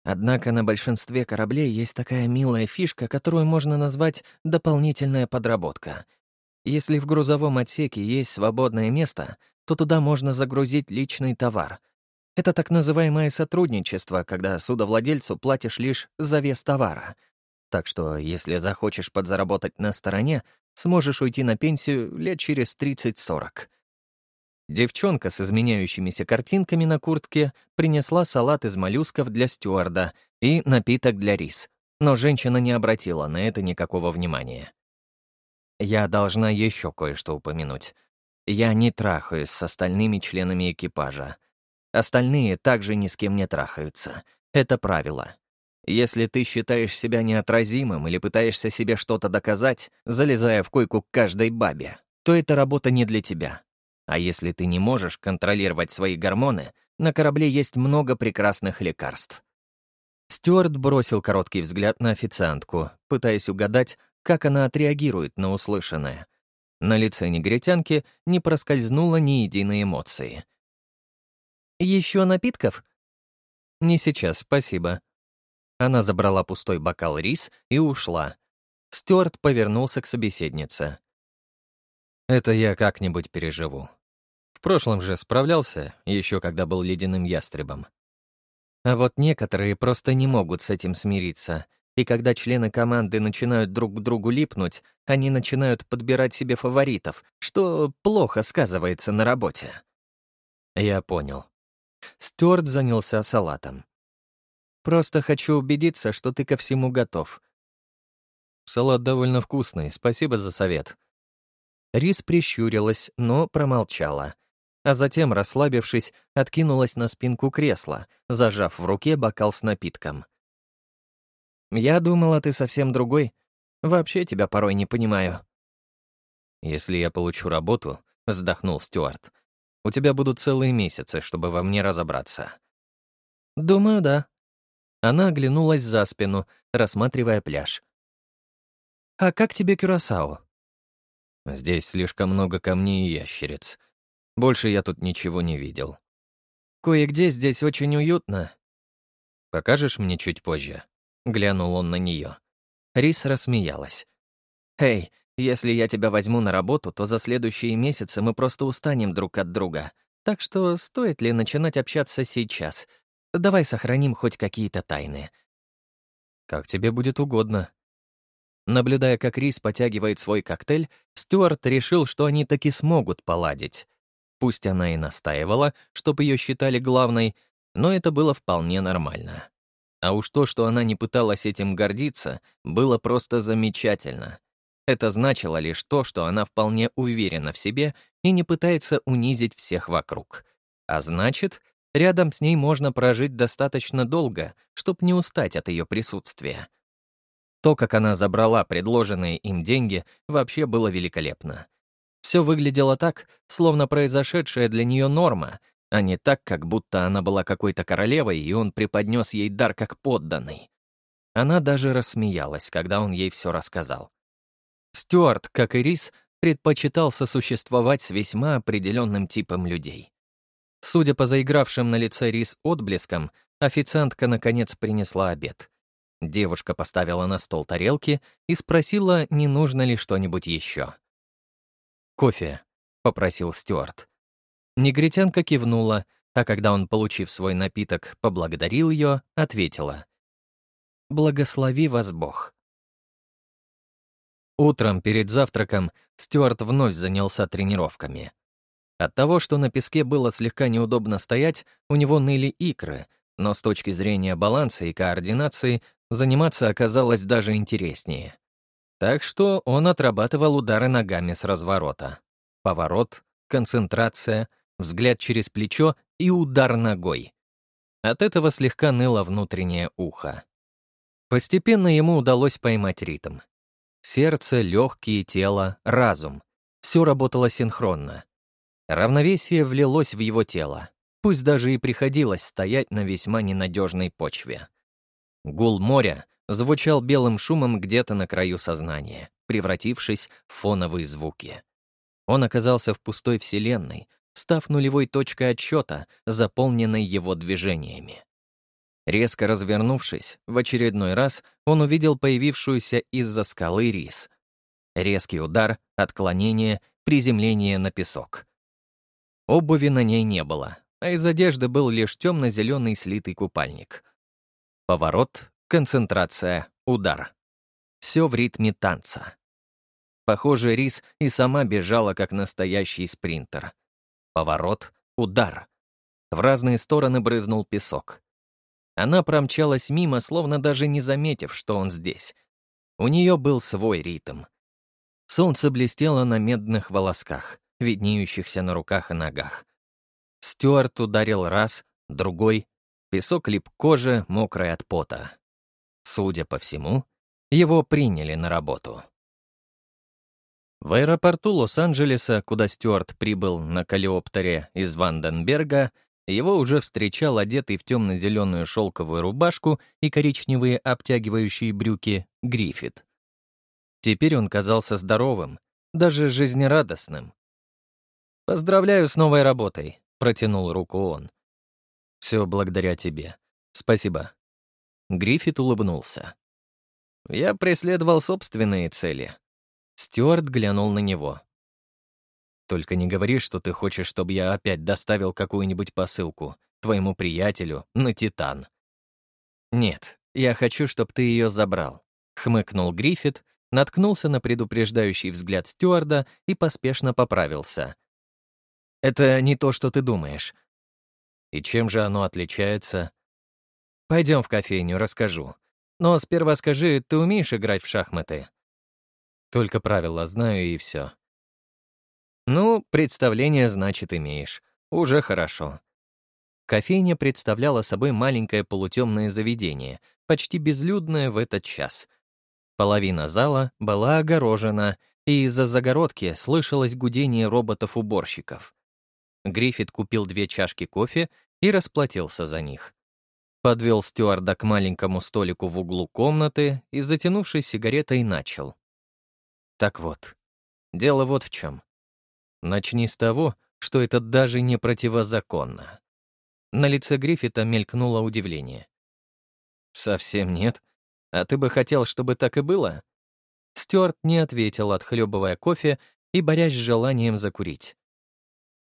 Однако на большинстве кораблей есть такая милая фишка, которую можно назвать дополнительная подработка. Если в грузовом отсеке есть свободное место, то туда можно загрузить личный товар. Это так называемое сотрудничество, когда судовладельцу платишь лишь за вес товара — так что, если захочешь подзаработать на стороне, сможешь уйти на пенсию лет через 30-40. Девчонка с изменяющимися картинками на куртке принесла салат из моллюсков для стюарда и напиток для рис, но женщина не обратила на это никакого внимания. Я должна еще кое-что упомянуть. Я не трахаюсь с остальными членами экипажа. Остальные также ни с кем не трахаются. Это правило. Если ты считаешь себя неотразимым или пытаешься себе что-то доказать, залезая в койку к каждой бабе, то эта работа не для тебя. А если ты не можешь контролировать свои гормоны, на корабле есть много прекрасных лекарств. Стюарт бросил короткий взгляд на официантку, пытаясь угадать, как она отреагирует на услышанное. На лице негритянки не проскользнуло ни единой эмоции. «Еще напитков?» «Не сейчас, спасибо», она забрала пустой бокал рис и ушла. Стюарт повернулся к собеседнице. «Это я как-нибудь переживу. В прошлом же справлялся, еще когда был ледяным ястребом. А вот некоторые просто не могут с этим смириться, и когда члены команды начинают друг к другу липнуть, они начинают подбирать себе фаворитов, что плохо сказывается на работе». Я понял. Стюарт занялся салатом. Просто хочу убедиться, что ты ко всему готов. Салат довольно вкусный, спасибо за совет. Рис прищурилась, но промолчала. А затем, расслабившись, откинулась на спинку кресла, зажав в руке бокал с напитком. «Я думала, ты совсем другой. Вообще тебя порой не понимаю». «Если я получу работу», — вздохнул Стюарт, «у тебя будут целые месяцы, чтобы во мне разобраться». «Думаю, да», она оглянулась за спину, рассматривая пляж. «А как тебе Кюрасао?» «Здесь слишком много камней и ящериц. Больше я тут ничего не видел». «Кое-где здесь очень уютно». «Покажешь мне чуть позже?» — глянул он на нее. Рис рассмеялась. «Эй, если я тебя возьму на работу, то за следующие месяцы мы просто устанем друг от друга. Так что стоит ли начинать общаться сейчас? Давай сохраним хоть какие-то тайны. Как тебе будет угодно. Наблюдая, как Рис потягивает свой коктейль, Стюарт решил, что они таки смогут поладить. Пусть она и настаивала, чтобы ее считали главной, но это было вполне нормально. А уж то, что она не пыталась этим гордиться, было просто замечательно. Это значило лишь то, что она вполне уверена в себе и не пытается унизить всех вокруг. А значит, рядом с ней можно прожить достаточно долго, чтобы не устать от ее присутствия. То, как она забрала предложенные им деньги, вообще было великолепно. Все выглядело так, словно произошедшая для нее норма, а не так, как будто она была какой-то королевой, и он преподнес ей дар как подданный. Она даже рассмеялась, когда он ей все рассказал. Стюарт, как и Рис, предпочитал сосуществовать с весьма определенным типом людей. Судя по заигравшим на лице Рис отблескам, официантка наконец принесла обед. Девушка поставила на стол тарелки и спросила, не нужно ли что-нибудь еще. «Кофе», — попросил Стюарт. Негритянка кивнула, а когда он, получив свой напиток, поблагодарил ее, ответила. «Благослови вас Бог». Утром перед завтраком Стюарт вновь занялся тренировками. От того, что на песке было слегка неудобно стоять, у него ныли икры, но с точки зрения баланса и координации заниматься оказалось даже интереснее. Так что он отрабатывал удары ногами с разворота. Поворот, концентрация, взгляд через плечо и удар ногой. От этого слегка ныло внутреннее ухо. Постепенно ему удалось поймать ритм. Сердце, легкие, тело, разум. Все работало синхронно. Равновесие влилось в его тело, пусть даже и приходилось стоять на весьма ненадежной почве. Гул моря звучал белым шумом где-то на краю сознания, превратившись в фоновые звуки. Он оказался в пустой вселенной, став нулевой точкой отсчета, заполненной его движениями. Резко развернувшись, в очередной раз он увидел появившуюся из-за скалы рис. Резкий удар, отклонение, приземление на песок. Обуви на ней не было, а из одежды был лишь темно-зеленый слитый купальник. Поворот, концентрация, удар. Все в ритме танца. Похоже, Рис и сама бежала, как настоящий спринтер. Поворот, удар. В разные стороны брызнул песок. Она промчалась мимо, словно даже не заметив, что он здесь. У нее был свой ритм. Солнце блестело на медных волосках, виднеющихся на руках и ногах. Стюарт ударил раз, другой. Песок лип коже, мокрой от пота. Судя по всему, его приняли на работу. В аэропорту Лос-Анджелеса, куда Стюарт прибыл на калиоптере из Ванденберга, его уже встречал одетый в темно-зеленую шелковую рубашку и коричневые обтягивающие брюки Гриффит. Теперь он казался здоровым, даже жизнерадостным. «Поздравляю с новой работой», — протянул руку он. «Все благодаря тебе. Спасибо». Гриффит улыбнулся. «Я преследовал собственные цели. Стюарт глянул на него. «Только не говори, что ты хочешь, чтобы я опять доставил какую-нибудь посылку твоему приятелю на Титан». «Нет, я хочу, чтобы ты ее забрал», — хмыкнул Гриффит, наткнулся на предупреждающий взгляд стюарда и поспешно поправился. «Это не то, что ты думаешь». «И чем же оно отличается?» «Пойдем в кофейню, расскажу. Но сперва скажи, ты умеешь играть в шахматы?» Только правила знаю и все. Ну, представление, значит, имеешь. Уже хорошо. Кофейня представляла собой маленькое полутемное заведение, почти безлюдное в этот час. Половина зала была огорожена, и из-за загородки слышалось гудение роботов-уборщиков. Гриффит купил две чашки кофе и расплатился за них. Подвел стюарда к маленькому столику в углу комнаты и, затянувшись сигаретой, начал. Так вот, дело вот в чем. Начни с того, что это даже не противозаконно. На лице Гриффита мелькнуло удивление. «Совсем нет. А ты бы хотел, чтобы так и было?» Стюарт не ответил, отхлебывая кофе и борясь с желанием закурить.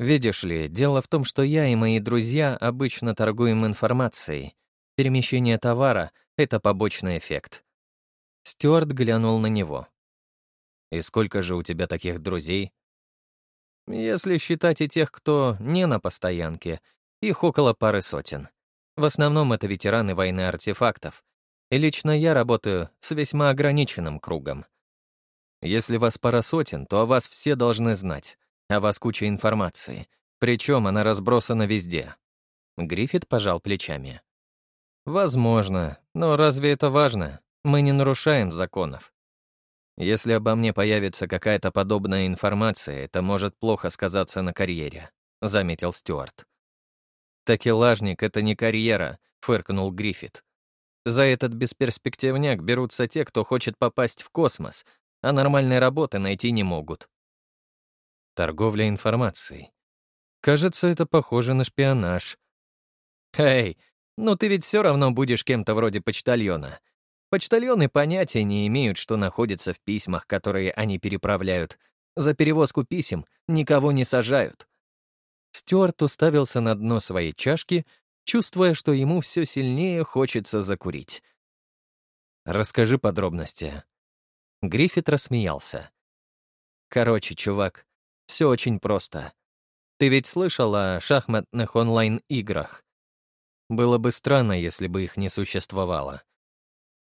Видишь ли, дело в том, что я и мои друзья обычно торгуем информацией. Перемещение товара — это побочный эффект. Стюарт глянул на него. «И сколько же у тебя таких друзей?» «Если считать и тех, кто не на постоянке, их около пары сотен. В основном это ветераны войны артефактов. И лично я работаю с весьма ограниченным кругом. Если вас пара сотен, то о вас все должны знать. О вас куча информации. Причем она разбросана везде. Гриффит пожал плечами. Возможно, но разве это важно? Мы не нарушаем законов. Если обо мне появится какая-то подобная информация, это может плохо сказаться на карьере, заметил Стюарт. «Такелажник — это не карьера», — фыркнул Гриффит. «За этот бесперспективняк берутся те, кто хочет попасть в космос, а нормальной работы найти не могут. Торговля информацией. Кажется, это похоже на шпионаж. Эй, ну ты ведь все равно будешь кем-то вроде почтальона. Почтальоны понятия не имеют, что находится в письмах, которые они переправляют. За перевозку писем никого не сажают. Стюарт уставился на дно своей чашки, чувствуя, что ему все сильнее хочется закурить. «Расскажи подробности». Гриффит рассмеялся. «Короче, чувак, все очень просто. Ты ведь слышал о шахматных онлайн-играх? Было бы странно, если бы их не существовало.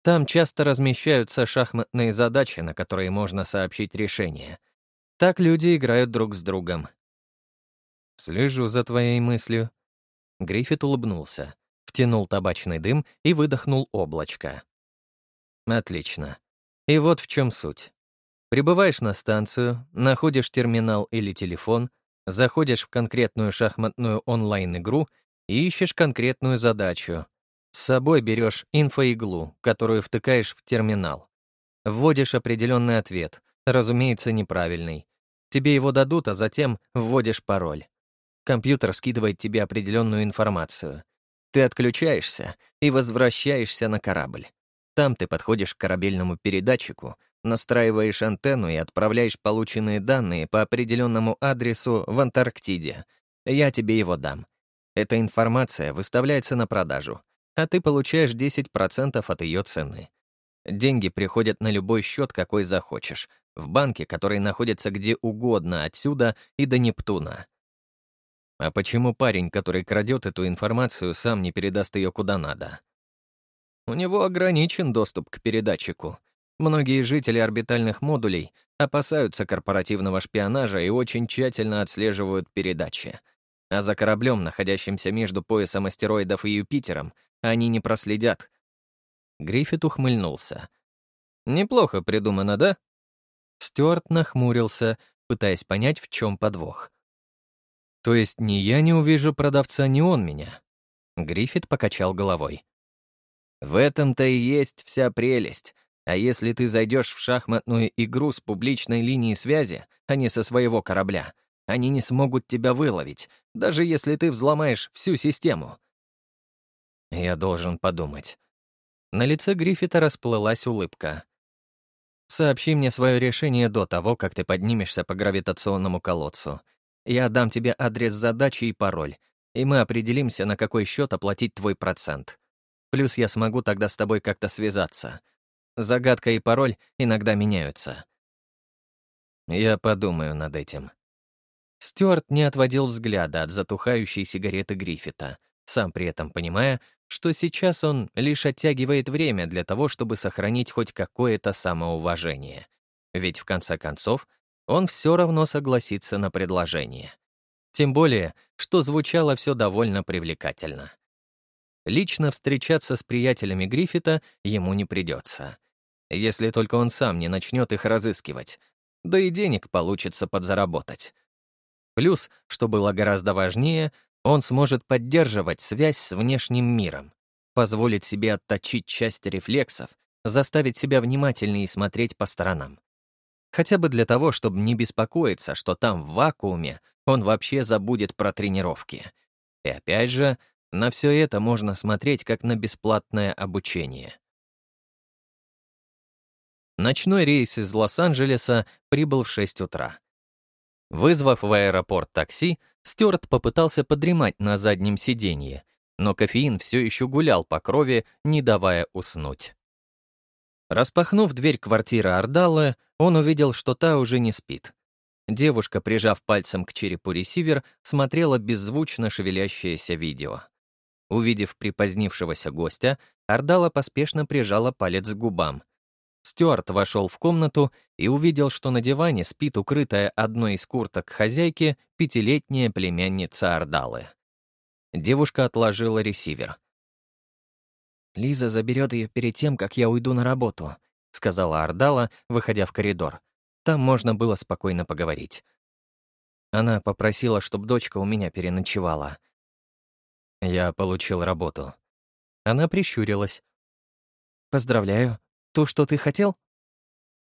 Там часто размещаются шахматные задачи, на которые можно сообщить решение. Так люди играют друг с другом. «Слежу за твоей мыслью». Гриффит улыбнулся, втянул табачный дым и выдохнул облачко. «Отлично. И вот в чем суть. Прибываешь на станцию, находишь терминал или телефон, заходишь в конкретную шахматную онлайн-игру и ищешь конкретную задачу. С собой берешь инфоиглу, которую втыкаешь в терминал. Вводишь определенный ответ, разумеется, неправильный. Тебе его дадут, а затем вводишь пароль. Компьютер скидывает тебе определенную информацию. Ты отключаешься и возвращаешься на корабль. Там ты подходишь к корабельному передатчику, Настраиваешь антенну и отправляешь полученные данные по определенному адресу в Антарктиде. Я тебе его дам. Эта информация выставляется на продажу, а ты получаешь 10% от ее цены. Деньги приходят на любой счет, какой захочешь, в банке, который находится где угодно отсюда и до Нептуна. А почему парень, который крадет эту информацию, сам не передаст ее куда надо? У него ограничен доступ к передатчику — Многие жители орбитальных модулей опасаются корпоративного шпионажа и очень тщательно отслеживают передачи. А за кораблем, находящимся между поясом астероидов и Юпитером, они не проследят. Гриффит ухмыльнулся. «Неплохо придумано, да?» Стюарт нахмурился, пытаясь понять, в чем подвох. «То есть ни я не увижу продавца, ни он меня?» Гриффит покачал головой. «В этом-то и есть вся прелесть. А если ты зайдешь в шахматную игру с публичной линией связи, а не со своего корабля, они не смогут тебя выловить, даже если ты взломаешь всю систему. Я должен подумать. На лице Гриффита расплылась улыбка. «Сообщи мне свое решение до того, как ты поднимешься по гравитационному колодцу. Я дам тебе адрес задачи и пароль, и мы определимся, на какой счет оплатить твой процент. Плюс я смогу тогда с тобой как-то связаться. Загадка и пароль иногда меняются. Я подумаю над этим. Стюарт не отводил взгляда от затухающей сигареты Гриффита, сам при этом понимая, что сейчас он лишь оттягивает время для того, чтобы сохранить хоть какое-то самоуважение. Ведь в конце концов он все равно согласится на предложение. Тем более, что звучало все довольно привлекательно. Лично встречаться с приятелями Гриффита ему не придется если только он сам не начнет их разыскивать. Да и денег получится подзаработать. Плюс, что было гораздо важнее, он сможет поддерживать связь с внешним миром, позволить себе отточить часть рефлексов, заставить себя внимательнее смотреть по сторонам. Хотя бы для того, чтобы не беспокоиться, что там в вакууме он вообще забудет про тренировки. И опять же, на все это можно смотреть как на бесплатное обучение. Ночной рейс из Лос-Анджелеса прибыл в 6 утра. Вызвав в аэропорт такси, Стюарт попытался подремать на заднем сиденье, но кофеин все еще гулял по крови, не давая уснуть. Распахнув дверь квартиры Ардала, он увидел, что та уже не спит. Девушка, прижав пальцем к черепу ресивер, смотрела беззвучно шевелящееся видео. Увидев припозднившегося гостя, Ардала поспешно прижала палец к губам. Стюарт вошел в комнату и увидел, что на диване спит укрытая одной из курток хозяйки пятилетняя племянница Ардалы. Девушка отложила ресивер. «Лиза заберет ее перед тем, как я уйду на работу», — сказала Ардала, выходя в коридор. Там можно было спокойно поговорить. Она попросила, чтобы дочка у меня переночевала. Я получил работу. Она прищурилась. «Поздравляю. То, что ты хотел?»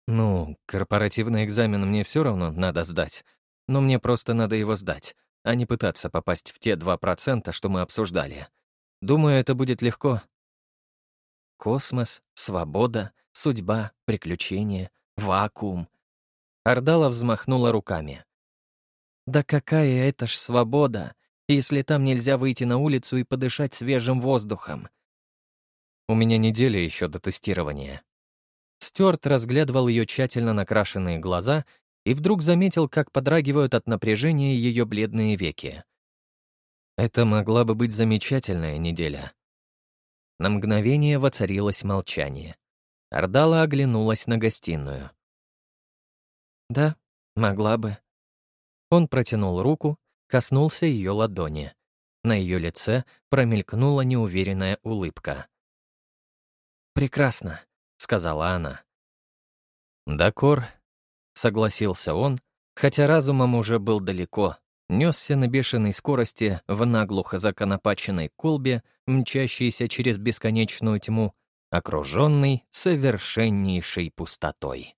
«Ну, корпоративный экзамен мне все равно надо сдать, но мне просто надо его сдать, а не пытаться попасть в те 2%, что мы обсуждали. Думаю, это будет легко, Космос, свобода, судьба, приключения, вакуум. Ардала взмахнула руками. «Да какая это ж свобода, если там нельзя выйти на улицу и подышать свежим воздухом?» «У меня неделя еще до тестирования». Стюарт разглядывал ее тщательно накрашенные глаза и вдруг заметил, как подрагивают от напряжения ее бледные веки. Это могла бы быть замечательная неделя. На мгновение воцарилось молчание. Ардала оглянулась на гостиную. «Да, могла бы». Он протянул руку, коснулся ее ладони. На ее лице промелькнула неуверенная улыбка. «Прекрасно», — сказала она. «Дакор», — согласился он, хотя разумом уже был далеко, несся на бешеной скорости в наглухо законопаченной колбе, мчащейся через бесконечную тьму, окруженный совершеннейшей пустотой.